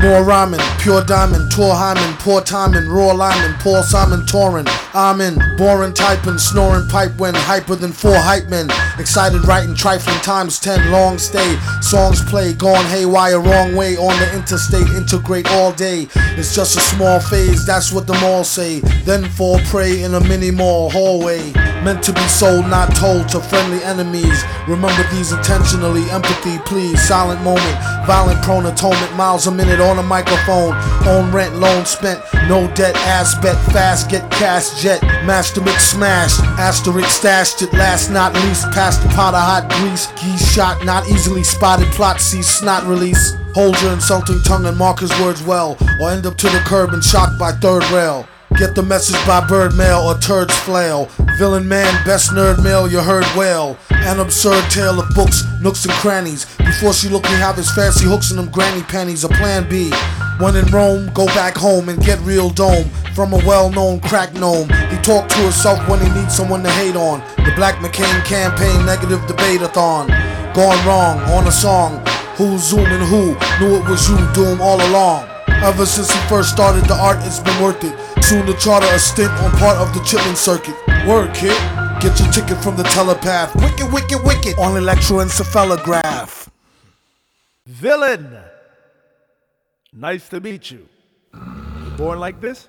More rhyming, pure diamond, tour hymen, poor timing, raw lineman, Paul Simon Torin. I'm in, boring typing, snoring pipe when hyper than four hype men. Excited writing, trifling times ten, long stay. Songs play, gone haywire, wrong way on the interstate, integrate all day. It's just a small phase, that's what the mall say. Then fall prey in a mini mall hallway. Meant to be sold, not told to friendly enemies. Remember these intentionally, empathy, please. Silent moment, violent prone atonement, miles a minute on a microphone. Own rent, loan spent, no debt, ass bet, fast, get cash, jet. Master mix smashed, asterisk stashed it last not least. Past the pot of hot grease, geese shot, not easily spotted. Plot see snot release. Hold your insulting tongue and mark his words well, or end up to the curb and shocked by third rail. Get the message by bird mail or turds flail. Villain man, best nerd mail you heard well. An absurd tale of books, nooks and crannies. Before she looked me have his fancy hooks in them granny panties. A plan B. When in Rome, go back home and get real dome from a well-known crack gnome. He talked to himself when he needs someone to hate on. The Black McCain campaign negative debate-a-thon. Gone wrong on a song. Who's zooming who? Knew it was you, doom all along. Ever since he first started the art, it's been worth it. Soon to charter a stint on part of the chitlin' circuit. Word, kid. Get your ticket from the telepath. Wicked, wicked, wicked. On electroencephalograph. Villain. Nice to meet you. Born like this?